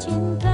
简单